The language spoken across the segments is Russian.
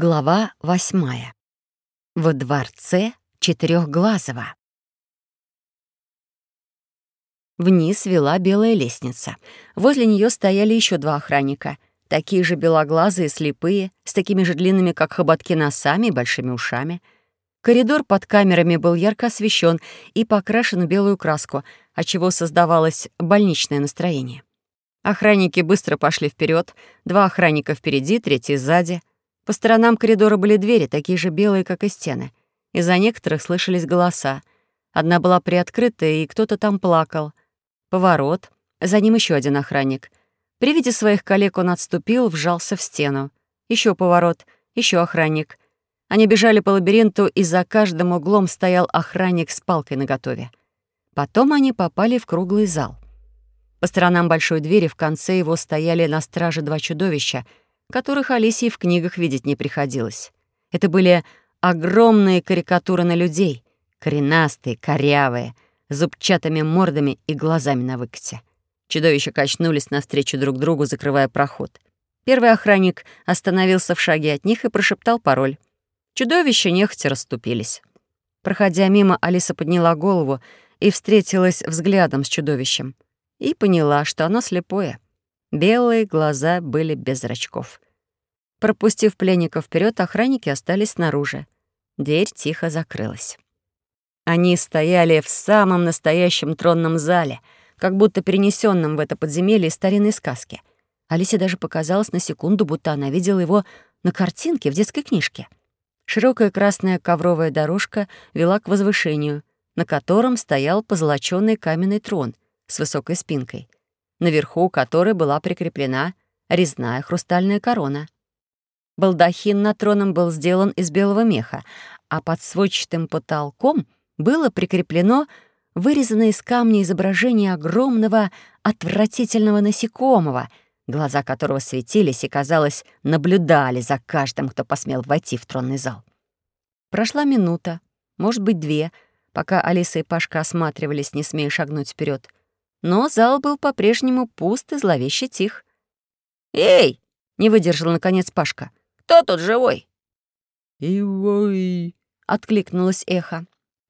Глава восьмая. Во дворце Четырехглазого. Вниз вела белая лестница. Возле нее стояли еще два охранника. Такие же белоглазые, слепые, с такими же длинными, как хоботки, носами и большими ушами. Коридор под камерами был ярко освещен и покрашен в белую краску, отчего создавалось больничное настроение. Охранники быстро пошли вперед, два охранника впереди, третий сзади — по сторонам коридора были двери, такие же белые, как и стены. Из-за некоторых слышались голоса. Одна была приоткрыта, и кто-то там плакал. Поворот. За ним еще один охранник. При виде своих коллег он отступил, вжался в стену. Еще поворот, еще охранник. Они бежали по лабиринту, и за каждым углом стоял охранник с палкой наготове. Потом они попали в круглый зал. По сторонам большой двери в конце его стояли на страже два чудовища — которых Алисии в книгах видеть не приходилось. Это были огромные карикатуры на людей, коренастые, корявые, с зубчатыми мордами и глазами на выкате. Чудовища качнулись навстречу друг другу, закрывая проход. Первый охранник остановился в шаге от них и прошептал пароль. Чудовища нехотя расступились. Проходя мимо, Алиса подняла голову и встретилась взглядом с чудовищем. И поняла, что оно слепое — Белые глаза были без зрачков. Пропустив пленников вперед, охранники остались снаружи. Дверь тихо закрылась. Они стояли в самом настоящем тронном зале, как будто перенесенном в это подземелье старинной сказки. Алисе даже показалось на секунду, будто она видела его на картинке в детской книжке. Широкая красная ковровая дорожка вела к возвышению, на котором стоял позолоченный каменный трон с высокой спинкой — наверху которой была прикреплена резная хрустальная корона. Балдахин над троном был сделан из белого меха, а под сводчатым потолком было прикреплено вырезанное из камня изображение огромного отвратительного насекомого, глаза которого светились и, казалось, наблюдали за каждым, кто посмел войти в тронный зал. Прошла минута, может быть, две, пока Алиса и Пашка осматривались, не смея шагнуть вперед. Но зал был по-прежнему пуст и зловеще тих. «Эй!» — не выдержал, наконец, Пашка. «Кто тут живой?» «Ивой!» — откликнулось эхо.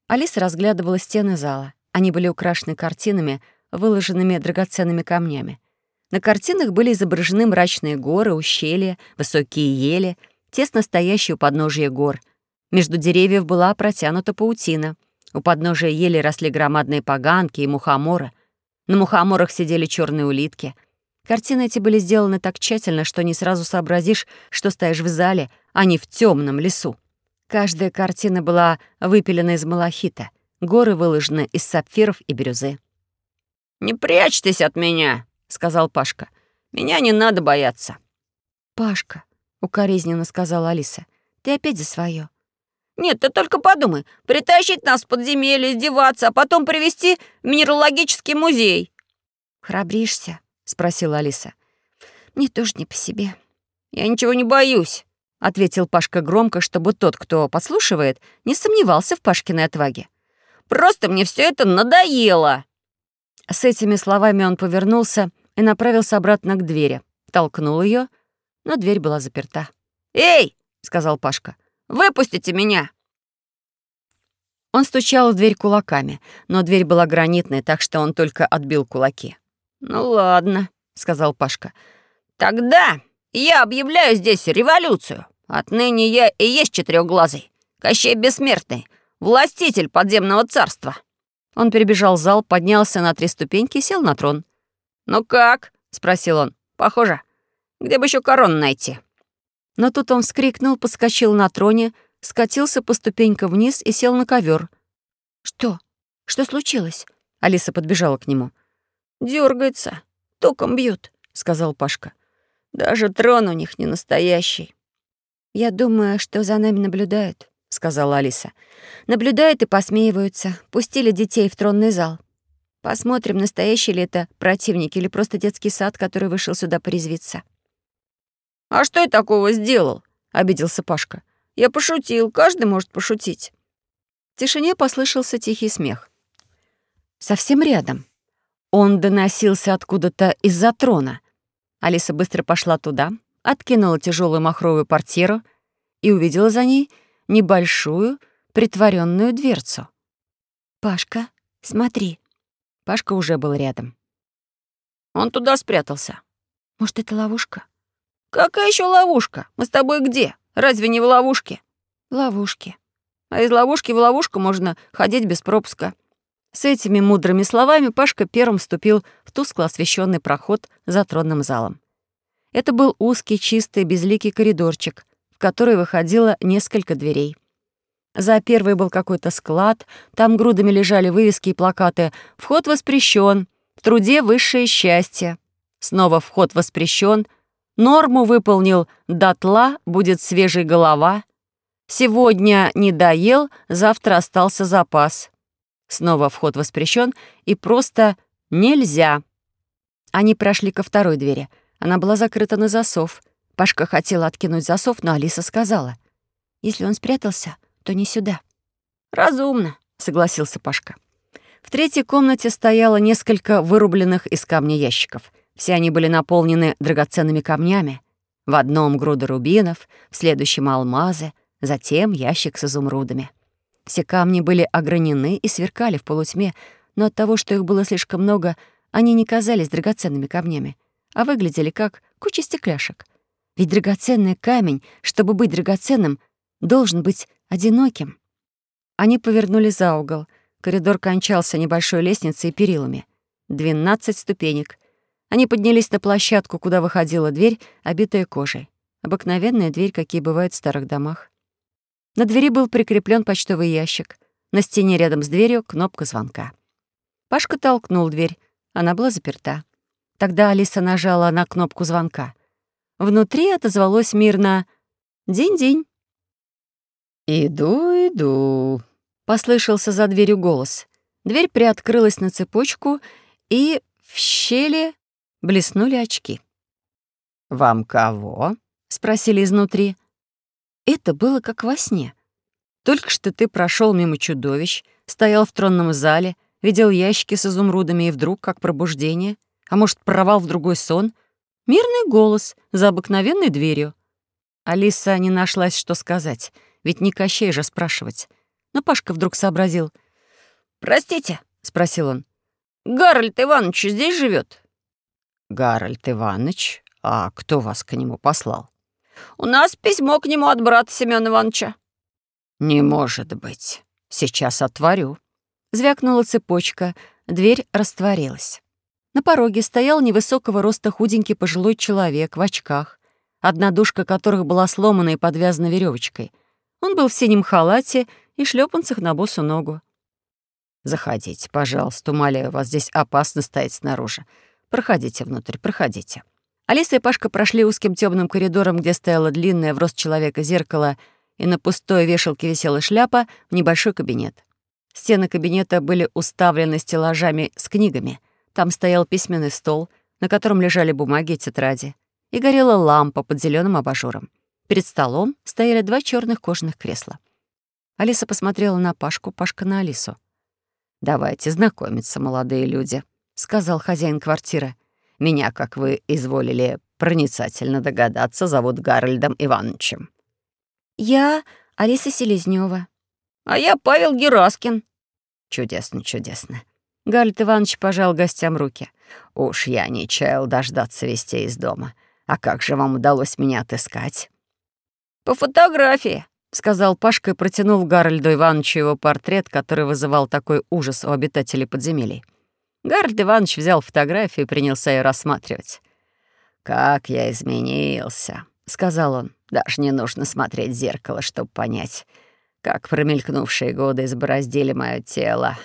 Алиса разглядывала стены зала. Они были украшены картинами, выложенными драгоценными камнями. На картинах были изображены мрачные горы, ущелья, высокие ели, тесно стоящие у подножия гор. Между деревьев была протянута паутина. У подножия ели росли громадные поганки и мухоморы. На мухоморах сидели черные улитки. Картины эти были сделаны так тщательно, что не сразу сообразишь, что стоишь в зале, а не в темном лесу. Каждая картина была выпилена из малахита, горы выложены из сапфиров и бирюзы. «Не прячьтесь от меня», — сказал Пашка. «Меня не надо бояться». «Пашка», — укоризненно сказала Алиса, — «ты опять за свое. Нет, ты только подумай. Притащить нас в подземелье, издеваться, а потом привести в минералогический музей. «Храбришься?» — спросила Алиса. «Мне тоже не по себе». «Я ничего не боюсь», — ответил Пашка громко, чтобы тот, кто подслушивает, не сомневался в Пашкиной отваге. «Просто мне все это надоело». С этими словами он повернулся и направился обратно к двери. Толкнул ее, но дверь была заперта. «Эй!» — сказал Пашка. Выпустите меня!» Он стучал в дверь кулаками, но дверь была гранитной, так что он только отбил кулаки. «Ну ладно», — сказал Пашка. «Тогда я объявляю здесь революцию. Отныне я и есть четырехглазый, Кощей Бессмертный, властитель подземного царства». Он перебежал зал, поднялся на три ступеньки и сел на трон. «Ну как?» — спросил он. «Похоже. Где бы еще корону найти?» Но тут он вскрикнул, подскочил на троне, скатился по ступенькам вниз и сел на ковер. «Что? Что случилось?» Алиса подбежала к нему. Дергается, током бьют, сказал Пашка. «Даже трон у них не настоящий». «Я думаю, что за нами наблюдают», — сказала Алиса. «Наблюдают и посмеиваются. Пустили детей в тронный зал. Посмотрим, настоящий ли это противник или просто детский сад, который вышел сюда порезвиться». «А что я такого сделал?» — обиделся Пашка. «Я пошутил, каждый может пошутить». В тишине послышался тихий смех. Совсем рядом. Он доносился откуда-то из-за трона. Алиса быстро пошла туда, откинула тяжелую махровую портьеру и увидела за ней небольшую притворенную дверцу. «Пашка, смотри». Пашка уже был рядом. Он туда спрятался. «Может, это ловушка?» «Какая еще ловушка? Мы с тобой где? Разве не в ловушке?» «Ловушки». А из ловушки в ловушку можно ходить без пропуска. С этими мудрыми словами Пашка первым вступил в тускло освещенный проход за тронным залом. Это был узкий, чистый, безликий коридорчик, в который выходило несколько дверей. За первой был какой-то склад, там грудами лежали вывески и плакаты «Вход воспрещен», «В труде высшее счастье». Снова «Вход воспрещен», «Норму выполнил дотла, будет свежая голова», «Сегодня не доел, завтра остался запас». Снова вход воспрещен и просто «нельзя». Они прошли ко второй двери — она была закрыта на засов. Пашка хотела откинуть засов, но Алиса сказала. «Если он спрятался, то не сюда». «Разумно», — согласился Пашка. В третьей комнате стояло несколько вырубленных из камня ящиков. Все они были наполнены драгоценными камнями. В одном груда рубинов, в следующем — алмазы, затем ящик с изумрудами. Все камни были огранены и сверкали в полутьме, но от того, что их было слишком много, они не казались драгоценными камнями а выглядели как куча стекляшек. Ведь драгоценный камень, чтобы быть драгоценным, должен быть одиноким. Они повернули за угол. Коридор кончался небольшой лестницей и перилами. Двенадцать ступенек. Они поднялись на площадку, куда выходила дверь, обитая кожей. Обыкновенная дверь, какие бывают в старых домах. На двери был прикреплен почтовый ящик. На стене рядом с дверью кнопка звонка. Пашка толкнул дверь. Она была заперта. Тогда Алиса нажала на кнопку звонка. Внутри отозвалось мирно «День-день». «Иду, иду», — послышался за дверью голос. Дверь приоткрылась на цепочку, и в щели блеснули очки. «Вам кого?» — спросили изнутри. Это было как во сне. Только что ты прошел мимо чудовищ, стоял в тронном зале, видел ящики с изумрудами, и вдруг, как пробуждение — а может, провал в другой сон? Мирный голос за обыкновенной дверью. Алиса не нашлась, что сказать, ведь не Кощей же спрашивать. Но Пашка вдруг сообразил. «Простите», — спросил он. «Гарольд Иванович здесь живет? «Гарольд Иванович? А кто вас к нему послал?» «У нас письмо к нему от брата Семёна Ивановича». «Не может быть. Сейчас отворю». Звякнула цепочка, дверь растворилась. На пороге стоял невысокого роста худенький пожилой человек в очках, одна дужка которых была сломана и подвязана веревочкой. Он был в синем халате и шлепанцах на босу ногу. «Заходите, пожалуйста, умоляю вас, здесь опасно стоять снаружи. Проходите внутрь, проходите». Алиса и Пашка прошли узким темным коридором, где стояло длинное в рост человека зеркало, и на пустой вешалке висела шляпа, в небольшой кабинет. Стены кабинета были уставлены стеллажами с книгами — там стоял письменный стол, на котором лежали бумаги и тетради, и горела лампа под зеленым абажуром. Перед столом стояли два черных кожаных кресла. Алиса посмотрела на Пашку, Пашка на Алису. «Давайте знакомиться, молодые люди», — сказал хозяин квартиры. «Меня, как вы изволили проницательно догадаться, зовут Гарольдом Ивановичем». «Я Алиса Селезнёва». «А я Павел Гераскин». «Чудесно, чудесно. Галит Иванович пожал гостям руки. «Уж я не чаял дождаться вестей из дома. А как же вам удалось меня отыскать?» «По фотографии», — сказал Пашка и протянул Гарольду Ивановичу его портрет, который вызывал такой ужас у обитателей подземелий. Гарольд Иванович взял фотографию и принялся ее рассматривать. «Как я изменился», — сказал он. «Даже не нужно смотреть в зеркало, чтобы понять, как промелькнувшие годы избороздили мое тело,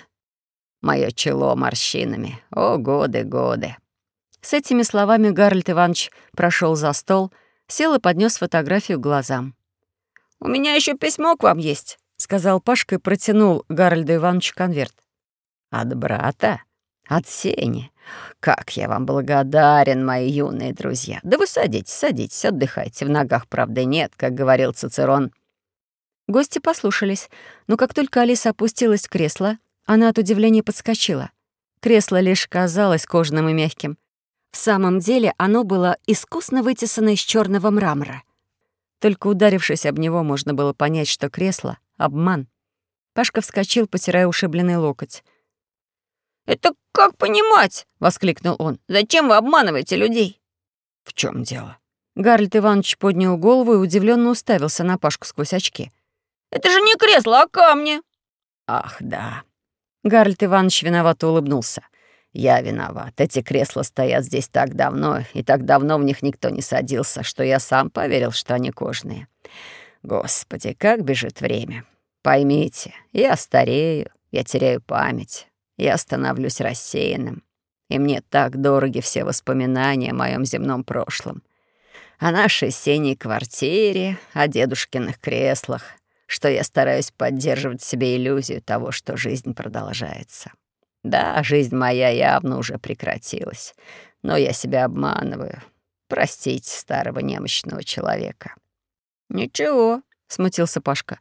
Мое чело морщинами. О, годы, годы. С этими словами Гарольд Иванович прошел за стол, сел и поднес фотографию к глазам. «У меня еще письмо к вам есть», — сказал Пашка и протянул Гарольду Ивановичу конверт. «От брата? От Сени? Как я вам благодарен, мои юные друзья! Да вы садитесь, садитесь, отдыхайте. В ногах, правда, нет, как говорил Цицерон». Гости послушались, но как только Алиса опустилась в кресло, она от удивления подскочила. Кресло лишь казалось кожаным и мягким. В самом деле оно было искусно вытесано из черного мрамора. Только ударившись об него, можно было понять, что кресло — обман. Пашка вскочил, потирая ушибленный локоть. «Это как понимать?» — воскликнул он. «Зачем вы обманываете людей?» «В чем дело?» Гарольд Иванович поднял голову и удивленно уставился на Пашку сквозь очки. «Это же не кресло, а камни!» «Ах, да». Гарольд Иванович виновато улыбнулся. «Я виноват. Эти кресла стоят здесь так давно, и так давно в них никто не садился, что я сам поверил, что они кожаные. Господи, как бежит время. Поймите, я старею, я теряю память, я становлюсь рассеянным, и мне так дороги все воспоминания о моем земном прошлом, о нашей синей квартире, о дедушкиных креслах, что я стараюсь поддерживать в себе иллюзию того, что жизнь продолжается. Да, жизнь моя явно уже прекратилась, но я себя обманываю. Простите старого немощного человека. «Ничего», — смутился Пашка.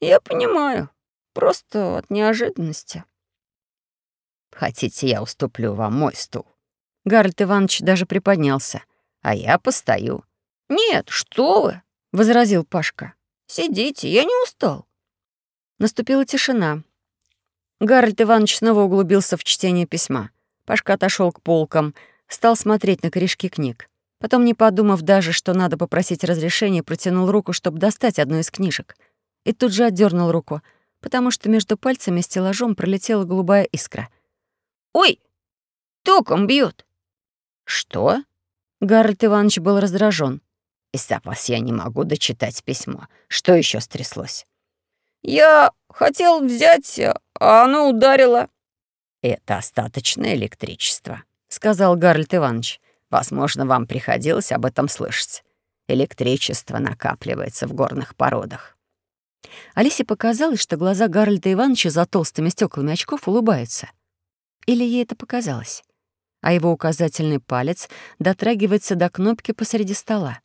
«Я понимаю. Просто от неожиданности». Хотите, я уступлю вам мой стул?» Гарольд Иванович даже приподнялся. «А я постою». «Нет, что вы!» — возразил Пашка. «Сидите, я не устал». Наступила тишина. Гарольд Иванович снова углубился в чтение письма. Пашка отошел к полкам, стал смотреть на корешки книг. Потом, не подумав даже, что надо попросить разрешения, протянул руку, чтобы достать одну из книжек. И тут же отдернул руку, потому что между пальцами и стеллажом пролетела голубая искра — «Ой, током бьет. «Что?» Гарольд Иванович был раздражен. «Из-за вас я не могу дочитать письмо. Что еще стряслось?» «Я хотел взять, а оно ударило». «Это остаточное электричество», — сказал Гарольд Иванович. «Возможно, вам приходилось об этом слышать. Электричество накапливается в горных породах». Алисе показалось, что глаза Гарольда Ивановича за толстыми стеклами очков улыбаются — или ей это показалось? А его указательный палец дотрагивается до кнопки посреди стола.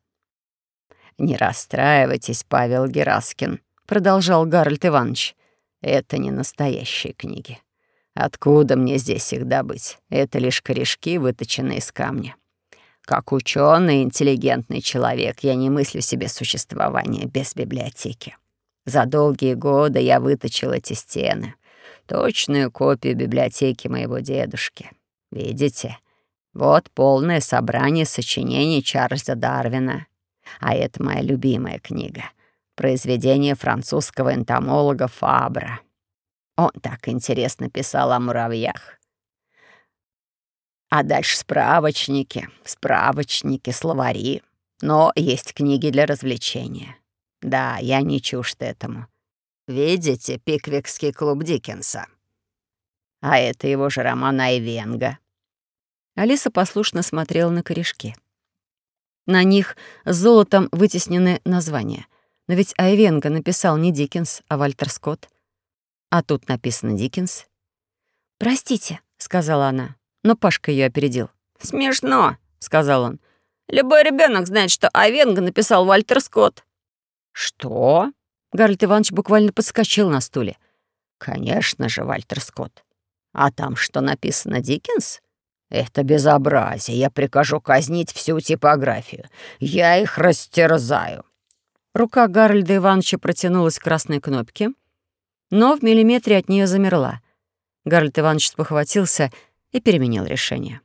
«Не расстраивайтесь, Павел Гераскин», — продолжал Гарольд Иванович. «Это не настоящие книги. Откуда мне здесь их добыть? Это лишь корешки, выточенные из камня. Как ученый, интеллигентный человек, я не мыслю себе существование без библиотеки. За долгие годы я выточил эти стены — точную копию библиотеки моего дедушки. Видите? Вот полное собрание сочинений Чарльза Дарвина. А это моя любимая книга. Произведение французского энтомолога Фабра. Он так интересно писал о муравьях. А дальше справочники, справочники, словари. Но есть книги для развлечения. Да, я не чужд этому. Видите «Пиквикский клуб Диккенса»? А это его же роман Айвенга. Алиса послушно смотрела на корешки. На них золотом вытеснены названия. Но ведь Айвенга написал не Диккенс, а Вальтер Скотт. А тут написано Диккенс. «Простите», — сказала она, но Пашка ее опередил. «Смешно», — сказал он. «Любой ребенок знает, что Айвенга написал Вальтер Скотт». «Что?» Гарольд Иванович буквально подскочил на стуле. «Конечно же, Вальтер Скотт. А там что написано, Диккенс? Это безобразие. Я прикажу казнить всю типографию. Я их растерзаю». Рука Гарольда Ивановича протянулась к красной кнопке, но в миллиметре от нее замерла. Гарольд Иванович спохватился и переменил решение.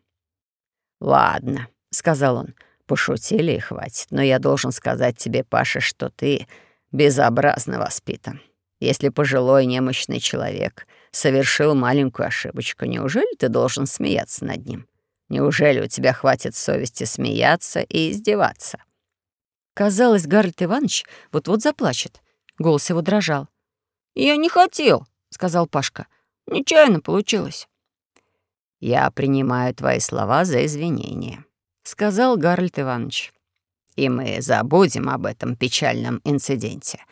«Ладно», — сказал он, — «пошутили и хватит. Но я должен сказать тебе, Паша, что ты безобразно воспитан. Если пожилой немощный человек совершил маленькую ошибочку, неужели ты должен смеяться над ним? Неужели у тебя хватит совести смеяться и издеваться?» Казалось, Гарольд Иванович вот-вот заплачет. Голос его дрожал. «Я не хотел», — сказал Пашка. «Нечаянно получилось». «Я принимаю твои слова за извинения», — сказал Гарольд Иванович и мы забудем об этом печальном инциденте.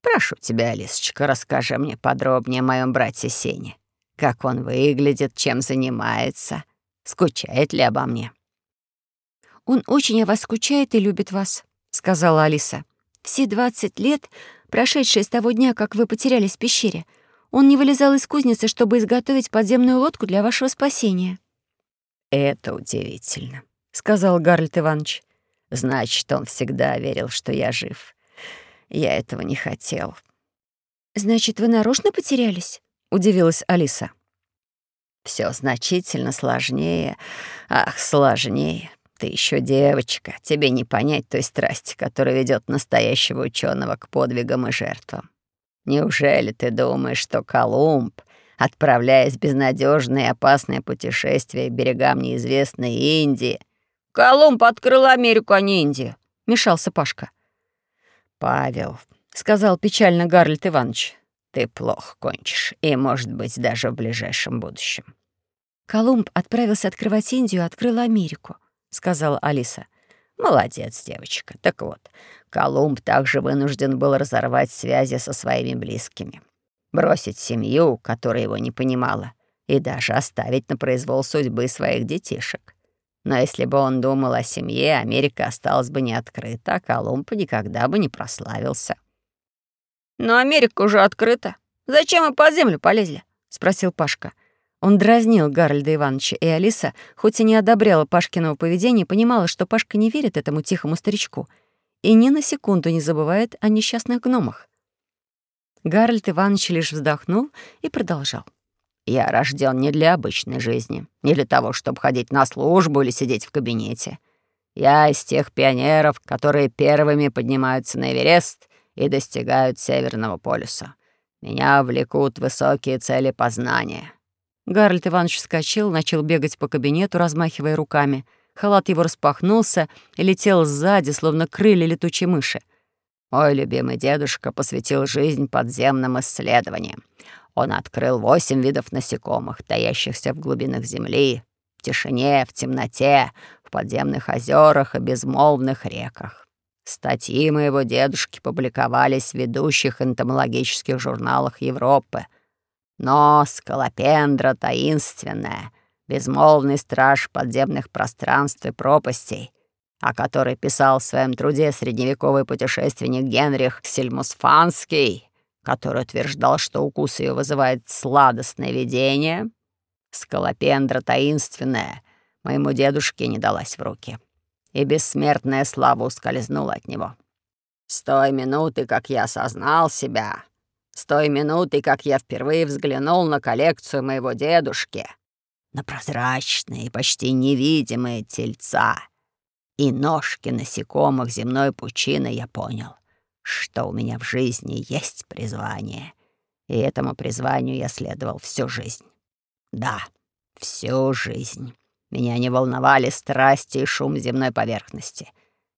Прошу тебя, Алисочка, расскажи мне подробнее о моем брате Сене. Как он выглядит, чем занимается, скучает ли обо мне?» «Он очень о вас скучает и любит вас», — сказала Алиса. «Все двадцать лет, прошедшие с того дня, как вы потерялись в пещере, он не вылезал из кузницы, чтобы изготовить подземную лодку для вашего спасения». «Это удивительно», — сказал Гарольд Иванович. Значит, он всегда верил, что я жив. Я этого не хотел. «Значит, вы нарочно потерялись?» — удивилась Алиса. Все значительно сложнее. Ах, сложнее. Ты еще девочка, тебе не понять той страсти, которая ведет настоящего ученого к подвигам и жертвам. Неужели ты думаешь, что Колумб, отправляясь в безнадежное и опасное путешествие к берегам неизвестной Индии... «Колумб открыл Америку, а не Индию», — мешался Пашка. «Павел», — сказал печально Гарльд Иванович, — «ты плохо кончишь, и, может быть, даже в ближайшем будущем». Колумб отправился открывать Индию, открыл Америку, — сказала Алиса. «Молодец, девочка. Так вот, Колумб также вынужден был разорвать связи со своими близкими, бросить семью, которая его не понимала, и даже оставить на произвол судьбы своих детишек. Но если бы он думал о семье, Америка осталась бы не открыта, а Колумб никогда бы не прославился». «Но Америка уже открыта. Зачем мы под землю полезли?» — спросил Пашка. Он дразнил Гарольда Ивановича, и Алиса, хоть и не одобряла Пашкиного поведения, понимала, что Пашка не верит этому тихому старичку и ни на секунду не забывает о несчастных гномах. Гарольд Иванович лишь вздохнул и продолжал. «Я рожден не для обычной жизни, не для того, чтобы ходить на службу или сидеть в кабинете. Я из тех пионеров, которые первыми поднимаются на Эверест и достигают Северного полюса. Меня влекут высокие цели познания». Гарольд Иванович вскочил, начал бегать по кабинету, размахивая руками. Халат его распахнулся и летел сзади, словно крылья летучей мыши. Мой любимый дедушка посвятил жизнь подземным исследованиям. Он открыл восемь видов насекомых, таящихся в глубинах земли, в тишине, в темноте, в подземных озерах и безмолвных реках. Статьи моего дедушки публиковались в ведущих энтомологических журналах Европы — но скалопендра таинственная, безмолвный страж подземных пространств и пропастей, о которой писал в своем труде средневековый путешественник Генрих Сельмусфанский, который утверждал, что укус ее вызывает сладостное видение, скалопендра таинственная моему дедушке не далась в руки, и бессмертная слава ускользнула от него. С той минуты, как я осознал себя, с той минуты, как я впервые взглянул на коллекцию моего дедушки, на прозрачные, почти невидимые тельца и ножки насекомых земной пучины, я понял, что у меня в жизни есть призвание, и этому призванию я следовал всю жизнь. Да, всю жизнь. Меня не волновали страсти и шум земной поверхности.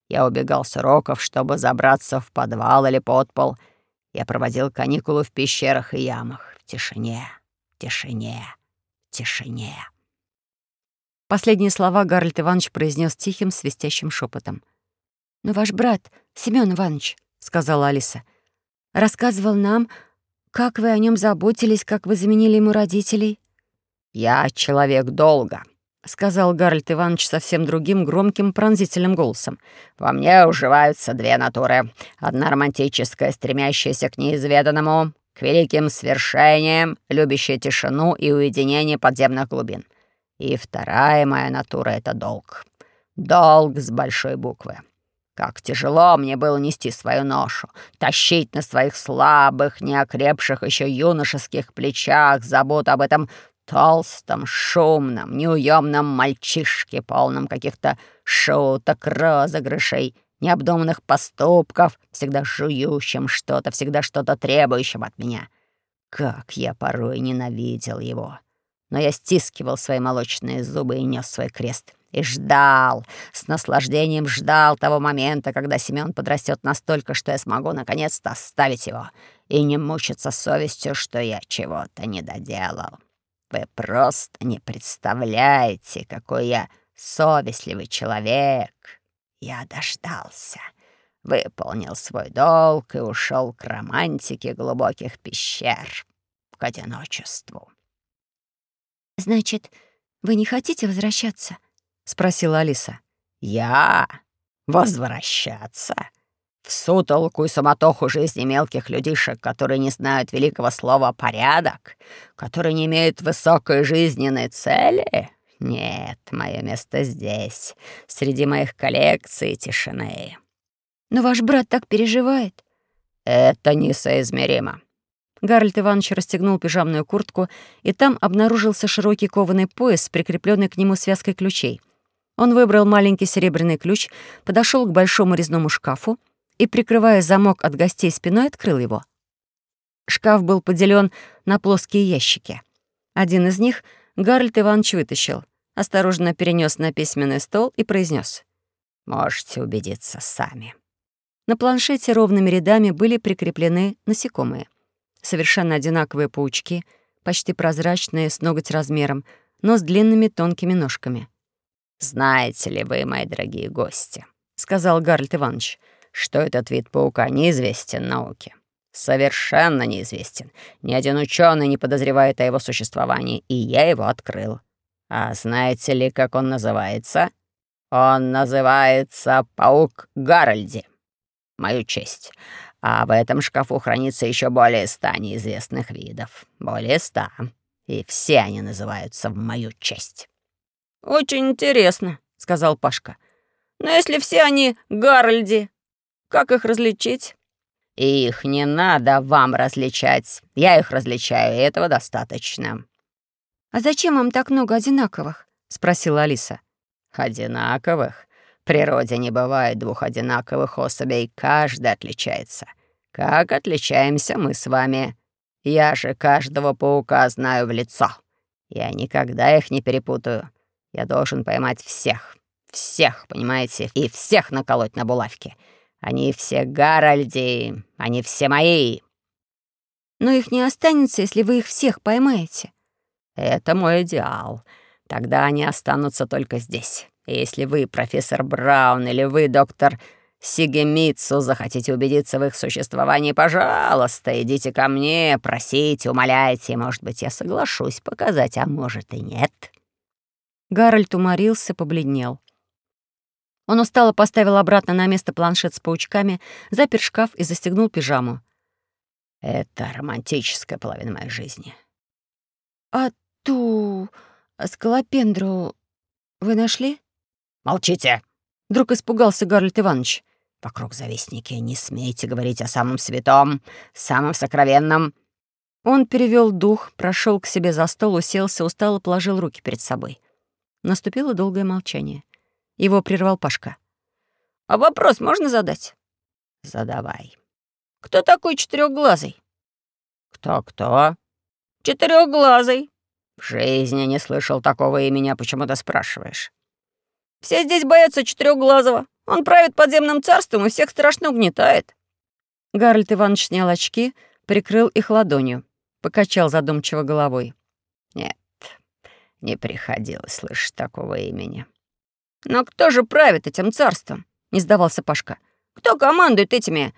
Я убегал с уроков, чтобы забраться в подвал или подпол — я проводил каникулы в пещерах и ямах, в тишине, в тишине, в тишине. Последние слова Гарольд Иванович произнес тихим, свистящим шепотом. «Но ваш брат, Семен Иванович, — сказала Алиса, — рассказывал нам, как вы о нем заботились, как вы заменили ему родителей». «Я человек долго», — сказал Гарольд Иванович совсем другим, громким, пронзительным голосом. «Во мне уживаются две натуры. Одна романтическая, стремящаяся к неизведанному, к великим свершениям, любящая тишину и уединение подземных глубин. И вторая моя натура — это долг. Долг с большой буквы. Как тяжело мне было нести свою ношу, тащить на своих слабых, неокрепших еще юношеских плечах заботу об этом толстом, шумном, неуемном мальчишке, полном каких-то шуток, розыгрышей, необдуманных поступков, всегда жующим что-то, всегда что-то требующим от меня. Как я порой ненавидел его. Но я стискивал свои молочные зубы и нес свой крест. И ждал, с наслаждением ждал того момента, когда Семён подрастет настолько, что я смогу наконец-то оставить его и не мучиться совестью, что я чего-то не доделал. Вы просто не представляете, какой я совестливый человек. Я дождался, выполнил свой долг и ушел к романтике глубоких пещер, к одиночеству. «Значит, вы не хотите возвращаться?» — спросила Алиса. «Я? Возвращаться?» в сутолку и суматоху жизни мелких людишек, которые не знают великого слова «порядок», которые не имеют высокой жизненной цели? Нет, мое место здесь, среди моих коллекций тишины. Но ваш брат так переживает. Это несоизмеримо. Гарольд Иванович расстегнул пижамную куртку, и там обнаружился широкий кованый пояс с прикрепленной к нему связкой ключей. Он выбрал маленький серебряный ключ, подошел к большому резному шкафу и, прикрывая замок от гостей спиной, открыл его. Шкаф был поделен на плоские ящики. Один из них Гарольд Иванович вытащил, осторожно перенес на письменный стол и произнес: «Можете убедиться сами». На планшете ровными рядами были прикреплены насекомые. Совершенно одинаковые паучки, почти прозрачные, с ноготь размером, но с длинными тонкими ножками. «Знаете ли вы, мои дорогие гости», — сказал Гарольд Иванович, «что этот вид паука неизвестен науке. Совершенно неизвестен. Ни один ученый не подозревает о его существовании, и я его открыл. А знаете ли, как он называется? Он называется паук Гарольди мою честь. А в этом шкафу хранится еще более ста неизвестных видов. Более ста. И все они называются в мою честь». «Очень интересно», — сказал Пашка. «Но если все они Гарольди, как их различить?» «Их не надо вам различать. Я их различаю, и этого достаточно». «А зачем вам так много одинаковых?» — спросила Алиса. «Одинаковых? В природе не бывает двух одинаковых особей, каждый отличается. Как отличаемся мы с вами? Я же каждого паука знаю в лицо. Я никогда их не перепутаю. Я должен поймать всех. Всех, понимаете? И всех наколоть на булавки. Они все Гарольди, они все мои. Но их не останется, если вы их всех поймаете. Это мой идеал. Тогда они останутся только здесь. Если вы, профессор Браун, или вы, доктор Сигемитсу, захотите убедиться в их существовании, пожалуйста, идите ко мне, просите, умоляйте, может быть, я соглашусь показать, а может и нет». Гарольд уморился, побледнел. Он устало поставил обратно на место планшет с паучками, запер шкаф и застегнул пижаму. «Это романтическая половина моей жизни». «А ту скалопендру вы нашли?» Молчите!» Вдруг испугался Гарольд Иванович. «Вокруг завистники, не смейте говорить о самом святом, самом сокровенном». Он перевел дух, прошел к себе за стол, уселся, устало положил руки перед собой. Наступило долгое молчание. Его прервал Пашка. «А вопрос можно задать?» «Задавай». «Кто такой четырехглазый?» «Кто-кто?» «Четырехглазый». «В жизни не слышал такого имени, а почему ты спрашиваешь?» Все здесь боятся Четырехглазого. Он правит подземным царством и всех страшно угнетает». Гарольд Иванович снял очки, прикрыл их ладонью, покачал задумчиво головой. «Нет, не приходилось слышать такого имени». «Но кто же правит этим царством?» — не сдавался Пашка. «Кто командует этими...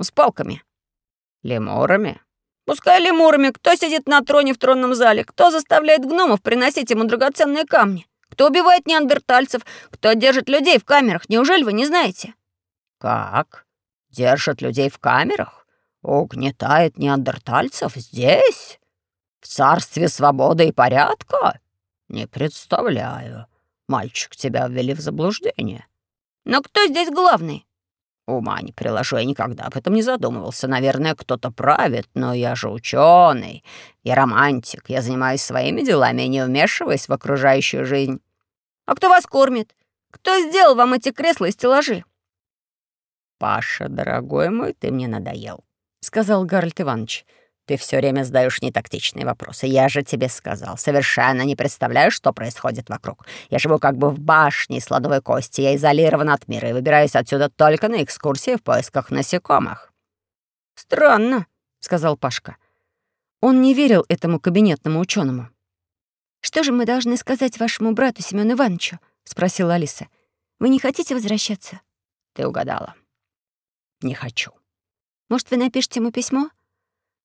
с палками?» «Лемурами?» «Пускай лемурами. Кто сидит на троне в тронном зале? Кто заставляет гномов приносить ему драгоценные камни? Кто убивает неандертальцев? Кто держит людей в камерах? Неужели вы не знаете?» «Как? Держит людей в камерах? Угнетает неандертальцев здесь? В царстве свободы и порядка? Не представляю. Мальчик, тебя ввели в заблуждение». «Но кто здесь главный?» Ума не приложу, я никогда об этом не задумывался. Наверное, кто-то правит, но я же ученый, я романтик, я занимаюсь своими делами и не вмешиваюсь в окружающую жизнь. А кто вас кормит? Кто сделал вам эти кресла и стеллажи? Паша, дорогой мой, ты мне надоел, сказал Гарольд Иванович. Ты все время задаешь нетактичные вопросы. Я же тебе сказал, совершенно не представляю, что происходит вокруг. Я живу как бы в башне из сладовой кости. Я изолирован от мира и выбираюсь отсюда только на экскурсии в поисках насекомых». «Странно», — сказал Пашка. Он не верил этому кабинетному ученому. «Что же мы должны сказать вашему брату Семёну Ивановичу?» — спросила Алиса. «Вы не хотите возвращаться?» «Ты угадала. Не хочу». «Может, вы напишете ему письмо?»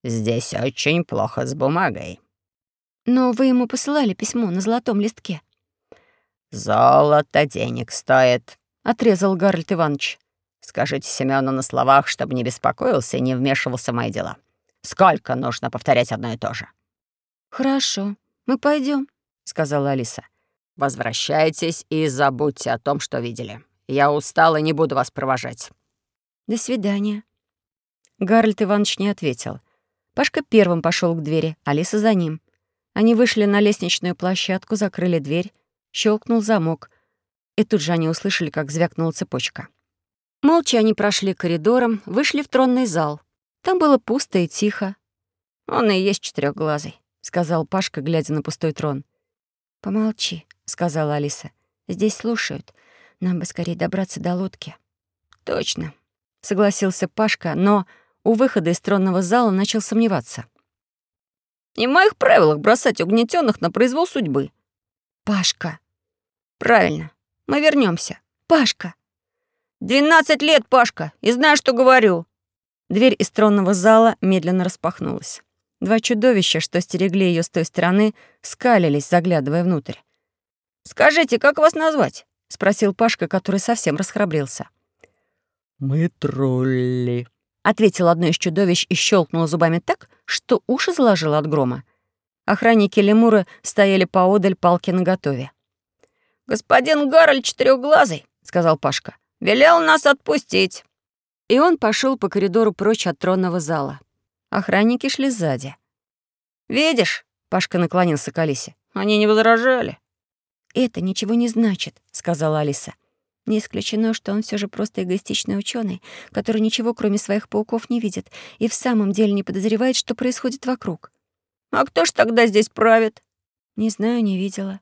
Здесь очень плохо с бумагой. Но вы ему посылали письмо на золотом листке. Золото денег стоит, отрезал Гарольд Иванович. Скажите Семёну на словах, чтобы не беспокоился и не вмешивался в мои дела. Сколько нужно повторять одно и то же? Хорошо, мы пойдем, сказала Алиса. Возвращайтесь и забудьте о том, что видели. Я устал и не буду вас провожать». «До свидания». Гарольд Иванович не ответил. Пашка первым пошел к двери, Алиса за ним. Они вышли на лестничную площадку, закрыли дверь, щелкнул замок. И тут же они услышали, как звякнула цепочка. Молча они прошли коридором, вышли в тронный зал. Там было пусто и тихо. «Он и есть четырехглазый», — сказал Пашка, глядя на пустой трон. «Помолчи», — сказала Алиса. «Здесь слушают. Нам бы скорее добраться до лодки». «Точно», — согласился Пашка, но у выхода из тронного зала начал сомневаться. «Не в моих правилах бросать угнетенных на произвол судьбы». «Пашка». «Правильно. Мы вернемся. Пашка». «Двенадцать лет, Пашка, и знаю, что говорю». Дверь из тронного зала медленно распахнулась. Два чудовища, что стерегли ее с той стороны, скалились, заглядывая внутрь. «Скажите, как вас назвать?» — спросил Пашка, который совсем расхрабрился. «Мы тролли», — ответил одно из чудовищ и щелкнуло зубами так, что уши заложило от грома. Охранники лемура стояли поодаль, палки наготове. «Господин Гарольд Четырёхглазый», — сказал Пашка, — «велел нас отпустить». И он пошел по коридору прочь от тронного зала. Охранники шли сзади. «Видишь?» — Пашка наклонился к Алисе. «Они не возражали». «Это ничего не значит», — сказала Алиса. «Не исключено, что он все же просто эгоистичный ученый, который ничего, кроме своих пауков, не видит и в самом деле не подозревает, что происходит вокруг». «А кто ж тогда здесь правит?» «Не знаю, не видела».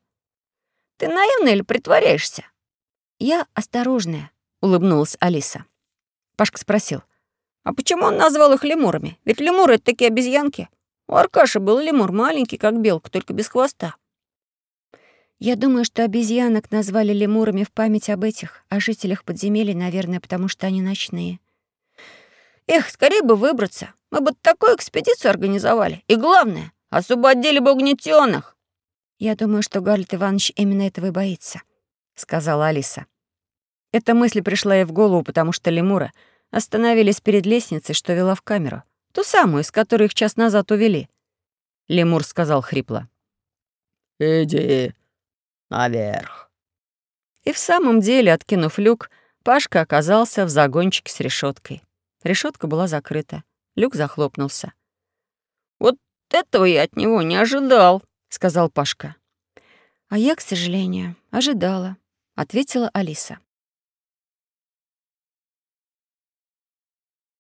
«Ты наивна или притворяешься?» «Я осторожная», — улыбнулась Алиса. Пашка спросил. А почему он назвал их лемурами? Ведь лемуры — это такие обезьянки. У Аркаши был лемур маленький, как белка, только без хвоста. Я думаю, что обезьянок назвали лемурами в память об этих, о жителях подземелий, наверное, потому что они ночные. Эх, скорее бы выбраться. Мы бы такую экспедицию организовали. И главное, освободили бы угнетенных. Я думаю, что Гарлет Иванович именно этого и боится, сказала Алиса. Эта мысль пришла ей в голову, потому что лемура — остановились перед лестницей, что вела в камеру. Ту самую, из которой их час назад увели. Лемур сказал хрипло. «Иди наверх». И в самом деле, откинув люк, Пашка оказался в загончике с решеткой. Решетка была закрыта. Люк захлопнулся. «Вот этого я от него не ожидал», — сказал Пашка. «А я, к сожалению, ожидала», — ответила Алиса.